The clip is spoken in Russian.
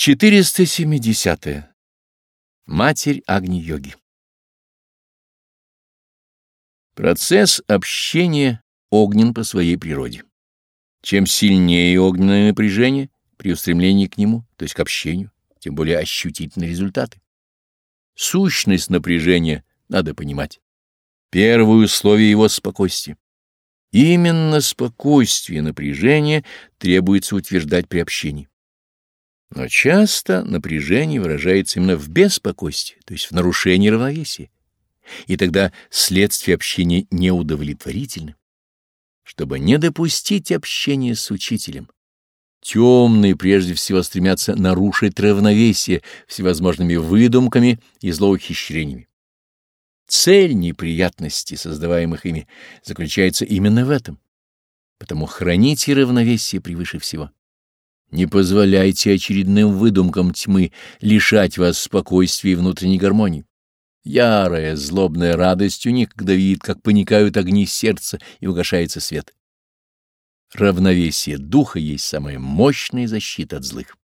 470. -е. Матерь Агни-йоги Процесс общения огнен по своей природе. Чем сильнее огненное напряжение при устремлении к нему, то есть к общению, тем более ощутительны результаты. Сущность напряжения надо понимать. Первое условие его — спокойствие. Именно спокойствие напряжение требуется утверждать при общении. Но часто напряжение выражается именно в беспокойстве, то есть в нарушении равновесия. И тогда следствие общения неудовлетворительны. Чтобы не допустить общения с учителем, темные прежде всего стремятся нарушить равновесие всевозможными выдумками и злоухищрениями. Цель неприятностей, создаваемых ими, заключается именно в этом. Потому храните равновесие превыше всего. Не позволяйте очередным выдумкам тьмы лишать вас спокойствия и внутренней гармонии. Ярая, злобная радость у них, когда видит, как паникают огни сердца и угошается свет. Равновесие духа есть самая мощная защита от злых.